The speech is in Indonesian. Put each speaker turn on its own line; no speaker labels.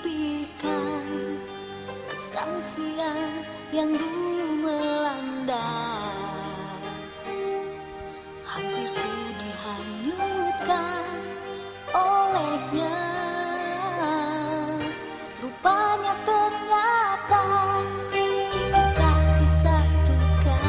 mimpikan kesangsian yang dulu melanda. Hampirku dihanyutkan olehnya. Rupanya ternyata kita disatukan.